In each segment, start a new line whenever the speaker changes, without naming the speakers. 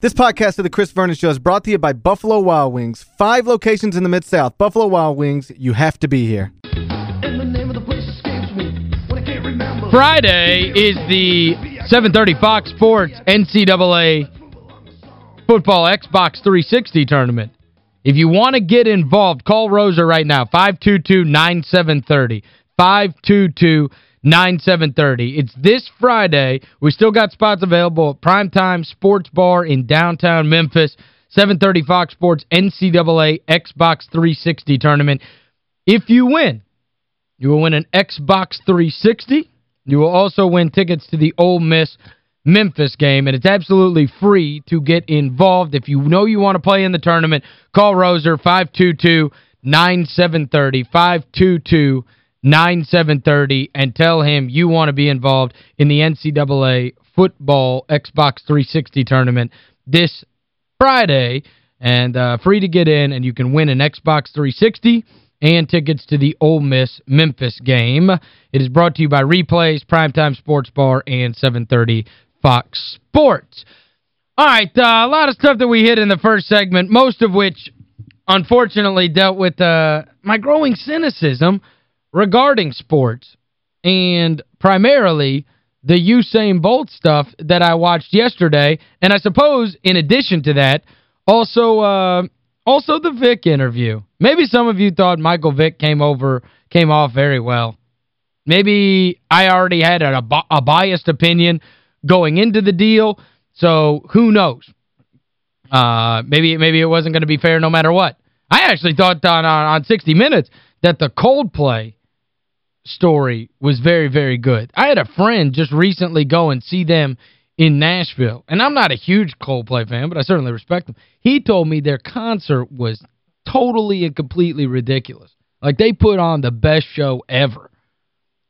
This podcast of the Chris Vernon Show is brought to you by Buffalo Wild Wings. Five locations in the Mid-South. Buffalo Wild Wings, you have to be here.
Friday is the 730 Fox Sports NCAA Football Xbox 360 tournament. If you want to get involved, call Roser right now, 522-9730. 522 9730. It's this Friday. We still got spots available at Primetime Sports Bar in downtown Memphis. 730 Fox Sports NCAA Xbox 360 tournament. If you win, you will win an Xbox 360. You will also win tickets to the Ole Miss Memphis game, and it's absolutely free to get involved. If you know you want to play in the tournament, call Roser 522-9730, 522 9730 and tell him you want to be involved in the NCAA football Xbox 360 tournament this Friday and uh, free to get in and you can win an Xbox 360 and tickets to the Ole Miss Memphis game. It is brought to you by Replays, Primetime Sports Bar, and 730 Fox Sports. All right, uh, a lot of stuff that we hit in the first segment, most of which, unfortunately, dealt with uh, my growing cynicism – regarding sports and primarily the Usain Bolt stuff that I watched yesterday. And I suppose, in addition to that, also uh, also the Vick interview. Maybe some of you thought Michael Vick came over, came off very well. Maybe I already had a, a biased opinion going into the deal, so who knows? Uh, maybe maybe it wasn't going to be fair no matter what. I actually thought on, on, on 60 Minutes that the Coldplay story was very, very good. I had a friend just recently go and see them in Nashville. And I'm not a huge Coldplay fan, but I certainly respect them. He told me their concert was totally and completely ridiculous. Like, they put on the best show ever.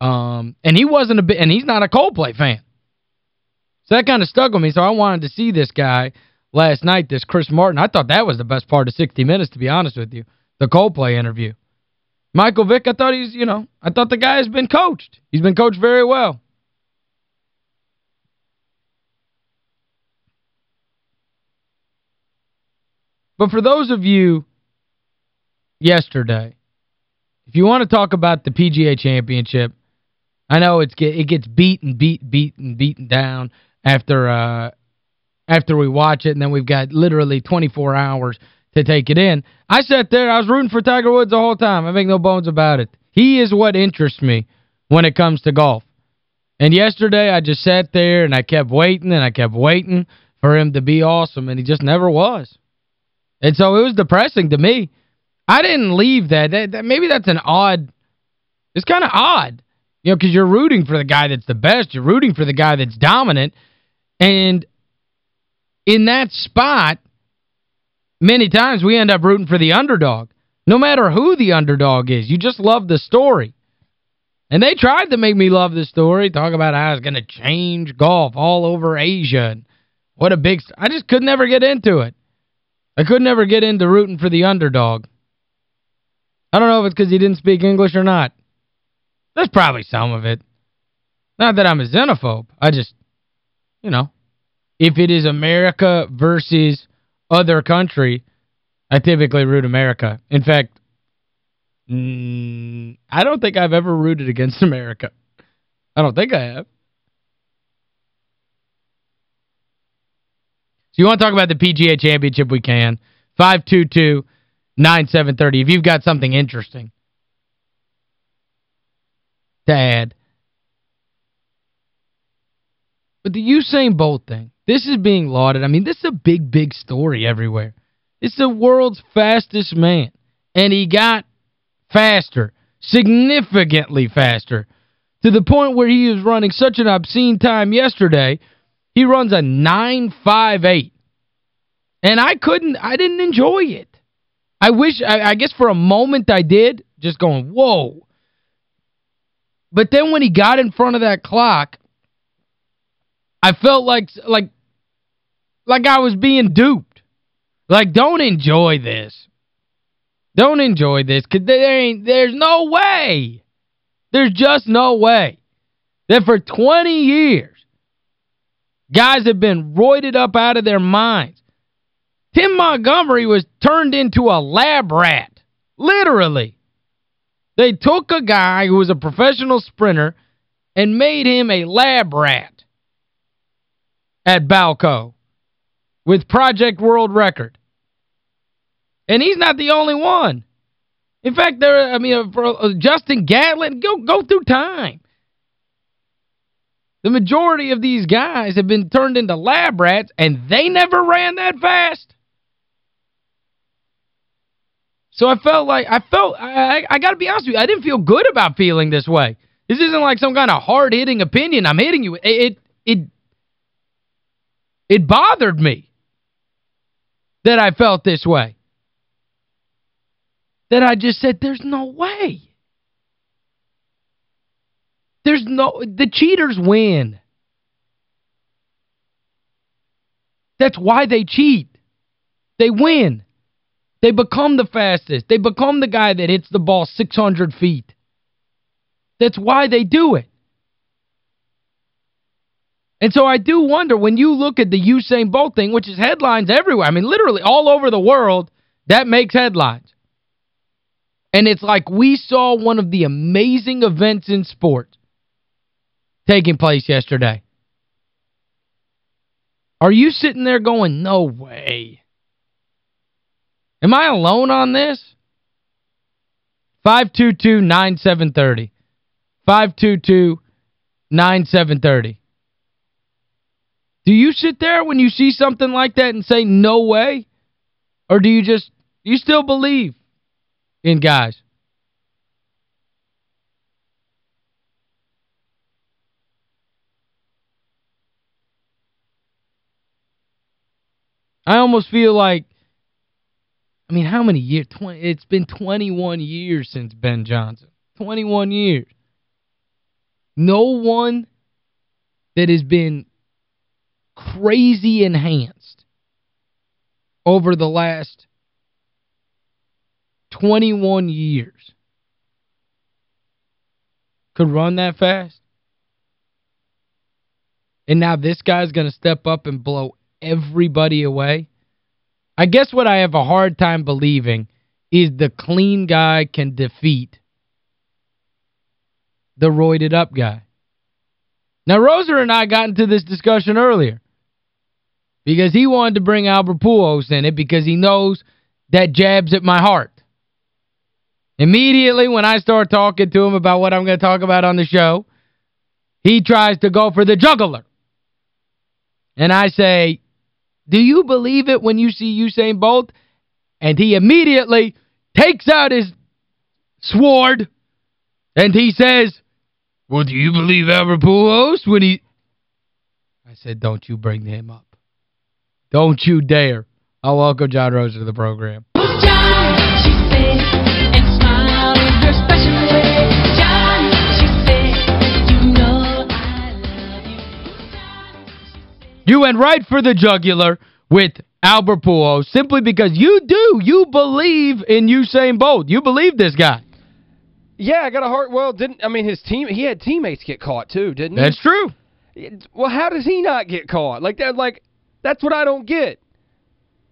Um, and he wasn't a bit, and he's not a Coldplay fan. So that kind of stuck with me, so I wanted to see this guy last night, this Chris Martin. I thought that was the best part of 60 Minutes, to be honest with you, the Coldplay interview. Michael Vick, I thought he's, you know, I thought the guy has been coached. He's been coached very well. But for those of you yesterday, if you want to talk about the PGA Championship, I know it's get, it gets beaten, beat, beaten, beaten down after uh, after we watch it, and then we've got literally 24 hours to take it in. I sat there, I was rooting for Tiger Woods the whole time. I make no bones about it. He is what interests me when it comes to golf. And yesterday I just sat there and I kept waiting and I kept waiting for him to be awesome and he just never was. And so it was depressing to me. I didn't leave that. that, that maybe that's an odd it's kind of odd. You know, because you're rooting for the guy that's the best. You're rooting for the guy that's dominant. And in that spot, many times we end up rooting for the underdog. No matter who the underdog is, you just love the story. And they tried to make me love the story, talk about how it's going to change golf all over Asia. And what a big... I just could never get into it. I could never get into rooting for the underdog. I don't know if it's because he didn't speak English or not. There's probably some of it. Not that I'm a xenophobe. I just, you know, if it is America versus other country, I typically root America. In fact, mm, I don't think I've ever rooted against America. I don't think I have. So you want to talk about the PGA Championship, we can. 522-9730 if you've got something interesting to add. But the Usain Bolt thing, this is being lauded. I mean, this is a big, big story everywhere. It's the world's fastest man. And he got faster, significantly faster, to the point where he was running such an obscene time yesterday, he runs a 9.58. And I couldn't, I didn't enjoy it. I wish, I, I guess for a moment I did, just going, whoa. But then when he got in front of that clock, I felt like like like I was being duped. Like, don't enjoy this. Don't enjoy this because there ain't, there's no way. There's just no way that for 20 years Guys have been roided up out of their minds. Tim Montgomery was turned into a lab rat. Literally. They took a guy who was a professional sprinter and made him a lab rat at Balco with Project World Record. And he's not the only one. In fact, there I mean uh, uh, Justin Gatlin go go through time. The majority of these guys have been turned into lab rats and they never ran that fast. So I felt like I felt I I got to be honest with you, I didn't feel good about feeling this way. This isn't like some kind of hard-hitting opinion I'm hitting you. It it it, it bothered me that I felt this way. That I just said there's no way. There's no the cheaters win. That's why they cheat. They win. They become the fastest. They become the guy that hits the ball 600 feet. That's why they do it. And so I do wonder, when you look at the Usain Bolt thing, which is headlines everywhere, I mean, literally all over the world, that makes headlines. And it's like we saw one of the amazing events in sport taking place yesterday. Are you sitting there going, no way? Am I alone on this? 522-9730. 522-9730. Do you sit there when you see something like that and say, no way? Or do you just, you still believe in guys? I almost feel like I mean, how many years? 20, it's been 21 years since Ben Johnson. 21 years. No one that has been crazy enhanced over the last 21 years could run that fast. And now this guy's going to step up and blow everybody away. I guess what I have a hard time believing is the clean guy can defeat the roided up guy. Now, Roser and I got into this discussion earlier because he wanted to bring Albert Pujols in it because he knows that jabs at my heart. Immediately when I start talking to him about what I'm going to talk about on the show, he tries to go for the juggler. And I say, do you believe it when you see Usain Bolt? And he immediately takes out his sword and he says, well, do you believe Albert Pujols when he... I said, don't you bring him up. Don't you dare. I'll welcome John Rose to the program. You went right for the jugular with Albert Pujols simply because you do. You believe in Usain Bolt. You believe this guy.
Yeah, I got a heart. Well, didn't I mean his team he had teammates get caught too, didn't he?
That's true.
Well, how does he not get caught? Like that like that's what I don't get.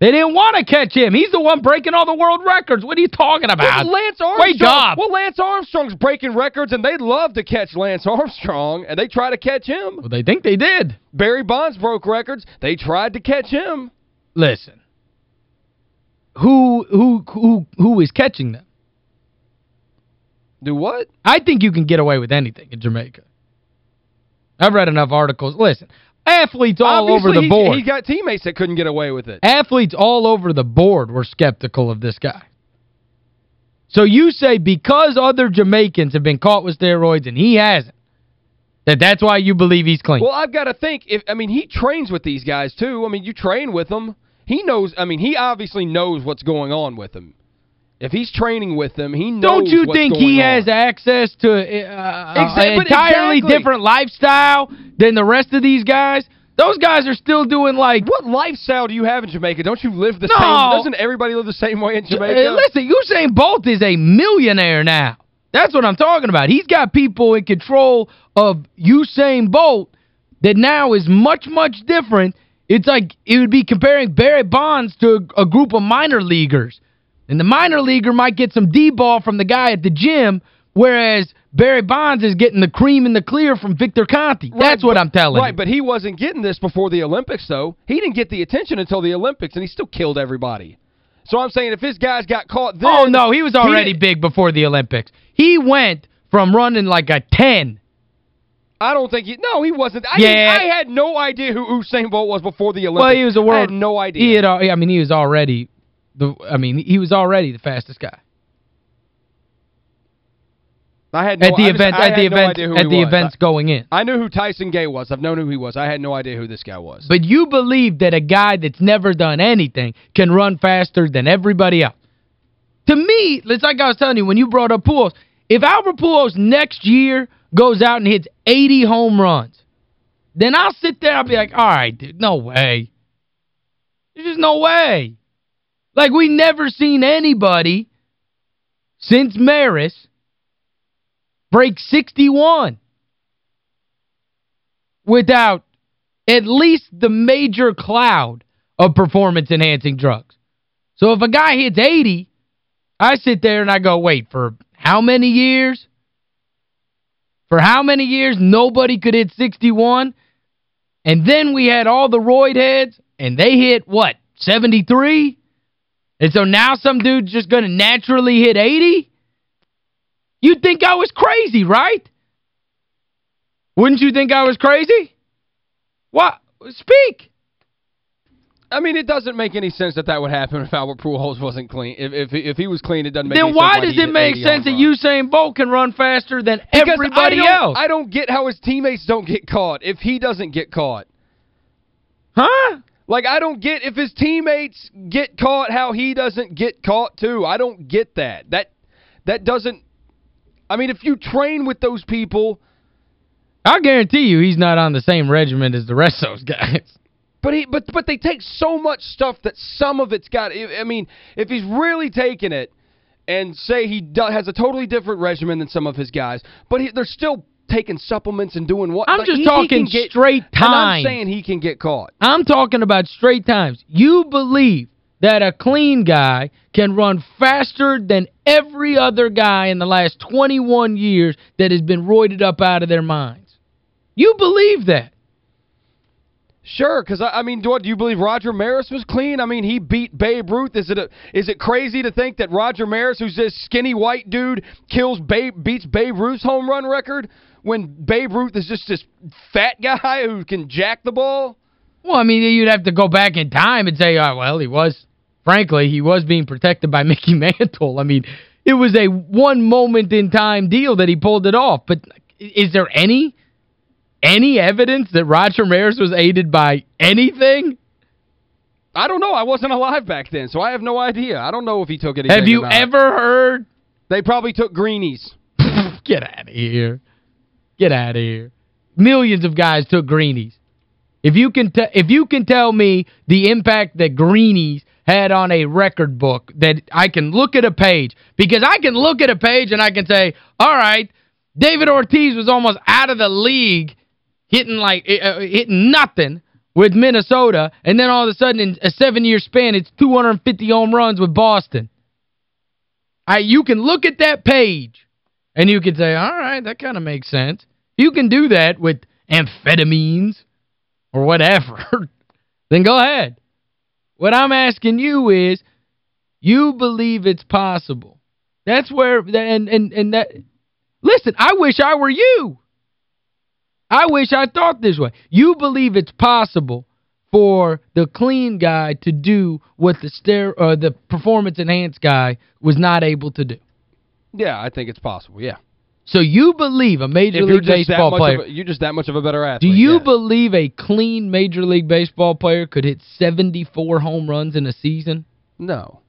They didn't want to catch him. He's the one breaking all the world records. What are you talking about?
Well, Lance Armstrong. Wake up. Well, Lance Armstrong's breaking records, and they'd love to catch Lance Armstrong, and they try to catch him.
Well, they think they did.
Barry Bonds broke records. They tried to catch him.
Listen. Who who who who is catching them?
Do what?
I think you can get away with anything in Jamaica. I've read enough articles. Listen, Athletes all
Obviously,
over the board.
He, he got teammates that couldn't get away with it.
Athletes all over the board were skeptical of this guy. So you say because other Jamaicans have been caught with steroids and he hasn't, that that's why you believe he's clean.
Well, I've got to think, if I mean, he trains with these guys, too. I mean, you train with them. He knows, I mean, he obviously knows what's going on with them. If he's training with them, he knows
Don't you think he on. has access to uh, exactly, an entirely exactly. different lifestyle than the rest of these guys? Those guys are still doing like...
What lifestyle do you have in Jamaica? Don't you live the no. same... Doesn't everybody live the same way in Jamaica?
Uh, listen, Usain Bolt is a millionaire now. That's what I'm talking about. He's got people in control of Usain Bolt that now is much, much different. It's like it would be comparing Barry Bonds to a, a group of minor leaguers. And the minor leaguer might get some D-ball from the guy at the gym, whereas Barry Bonds is getting the cream in the clear from Victor Conte. Right, That's what
but,
I'm telling
right,
you.
but he wasn't getting this before the Olympics, though. He didn't get the attention until the Olympics, and he still killed everybody. So I'm saying if his guys got caught then...
Oh, no, he was already he big before the Olympics. He went from running like a 10
I don't think he... No, he wasn't. I,
yeah.
I had no idea who Usain Bolt was before the Olympics.
Well, he was a world... I
had no idea.
He had, I mean, he was already... the. I mean, he was already the fastest guy.
I had no,
at the
I
event
just,
at the event at the events going in.
I knew who Tyson Gay was. I've known who he was. I had no idea who this guy was.
But you believe that a guy that's never done anything can run faster than everybody else. To me, it's like I was telling you when you brought up Pujols, if Albert Pujols next year goes out and hits 80 home runs, then I'll sit there I'll be like, all right, dude, no way. There's just no way. Like, we never seen anybody since Maris break 61 without at least the major cloud of performance-enhancing drugs. So if a guy hits 80, I sit there and I go, wait, for how many years? For how many years nobody could hit 61? And then we had all the roid heads, and they hit, what, 73? And so now some dude's just going to naturally hit 80? You'd think I was crazy, right? Wouldn't you think I was crazy? What? Speak.
I mean, it doesn't make any sense that that would happen if Albert Pujols wasn't clean. If if if he was clean, it doesn't make
then
any
sense.
Then
why does it make sense that Usain Bolt can run faster than
because
everybody
I
else?
I don't get how his teammates don't get caught if he doesn't get caught.
Huh?
Like, I don't get if his teammates get caught how he doesn't get caught, too. I don't get that. That that doesn't... I mean, if you train with those people...
I guarantee you he's not on the same regiment as the rest of those guys.
But he but but they take so much stuff that some of it's got I mean, if he's really taking it and say he has a totally different regimen than some of his guys, but he, they're still taking supplements and doing what
I'm
like,
just
he,
talking
he get,
straight times.
I'm saying he can get caught.
I'm talking about straight times. You believe that a clean guy can run faster than every other guy in the last 21 years that has been roided up out of their minds. You believe that.
Sure, because, I, I mean, do, do you believe Roger Maris was clean? I mean, he beat Babe Ruth. Is it a, is it crazy to think that Roger Maris, who's this skinny white dude, kills Babe, beats Babe Ruth's home run record when Babe Ruth is just this fat guy who can jack the ball?
Well, I mean, you'd have to go back in time and say, oh, well, he was, frankly, he was being protected by Mickey Mantle. I mean, it was a one moment in time deal that he pulled it off. But is there any any evidence that Roger Maris was aided by anything?
I don't know. I wasn't alive back then, so I have no idea. I don't know if he took anything
Have you ever heard?
They probably took greenies.
Get out of here. Get out of here. Millions of guys took greenies. If you can if you can tell me the impact that greenies had on a record book that I can look at a page because I can look at a page and I can say, all right, David Ortiz was almost out of the league hitting like uh, hitting nothing with Minnesota, and then all of a sudden in a seven-year span, it's 250 home runs with Boston. I, you can look at that page, and you can say, all right, that kind of makes sense. You can do that with amphetamines or whatever. then go ahead. What I'm asking you is, you believe it's possible. That's where, and, and, and that, listen, I wish I were you. I wish I thought this way. You believe it's possible for the clean guy to do what the stare or uh, the performance enhanced guy was not able to do.
Yeah, I think it's possible, yeah.
So you believe a Major League Baseball player...
A, you're just that much of a better athlete.
Do you
yeah.
believe a clean Major League Baseball player could hit 74 home runs in a season?
No.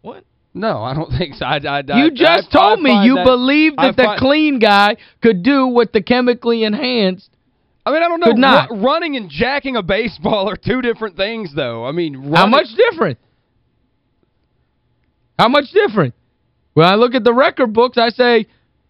What?
No, I don't think so. I, I,
you just
I,
told me you
that,
believe that the clean guy could do what the chemically enhanced
I mean, I don't know. Could not. running and jacking a baseball are two different things, though. I mean, running,
How much different? How much different? When I look at the record books, I say,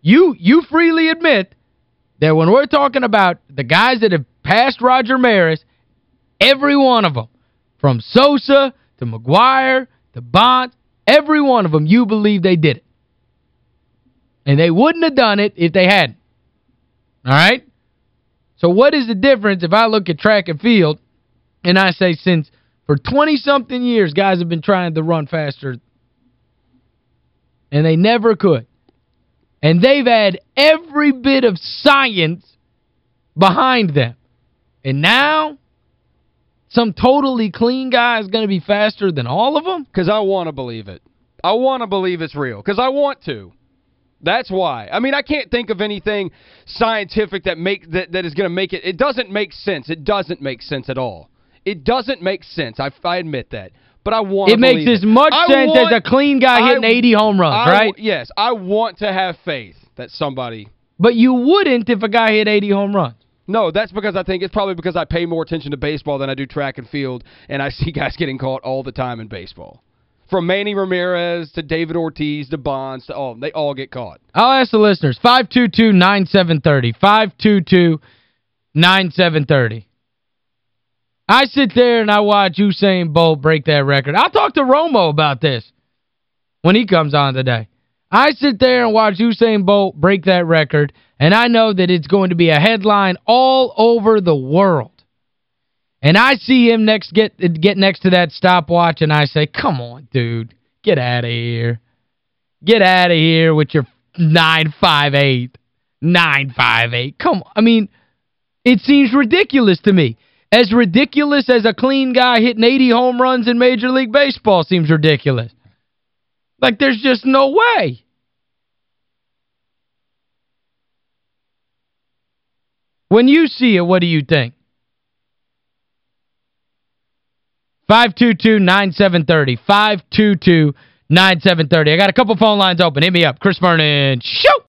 you you freely admit that when we're talking about the guys that have passed Roger Maris, every one of them, from Sosa to McGwire to Bonds, every one of them, you believe they did it. And they wouldn't have done it if they hadn't. All right? So what is the difference if I look at track and field and I say since for 20-something years guys have been trying to run faster and they never could. And they've had every bit of science behind them. And now, some totally clean guy is going to be faster than all of them?
Because I want to believe it. I want to believe it's real. Because I want to. That's why. I mean, I can't think of anything scientific that make that, that is going to make it. It doesn't make sense. It doesn't make sense at all. It doesn't make sense. I, I admit that. But I want
It makes as much
I
sense
want,
as a clean guy hitting
I,
80 home runs,
I,
right?
Yes. I want to have faith that somebody...
But you wouldn't if a guy hit 80 home runs.
No, that's because I think it's probably because I pay more attention to baseball than I do track and field, and I see guys getting caught all the time in baseball. From Manny Ramirez to David Ortiz to Bonds to all, they all get caught.
I'll ask the listeners, 522-9730, 522-9730. I sit there and I watch Usain Bolt break that record. I'll talk to Romo about this when he comes on today. I sit there and watch Usain Bolt break that record, and I know that it's going to be a headline all over the world. And I see him next get get next to that stopwatch, and I say, come on, dude. Get out of here. Get out of here with your 958. 958. Come on. I mean, it seems ridiculous to me. As ridiculous as a clean guy hitting 80 home runs in Major League Baseball seems ridiculous. Like, there's just no way. When you see it, what do you think? 522-9730. 522-9730. I got a couple phone lines open. Hit me up. Chris Vernon. Shoot!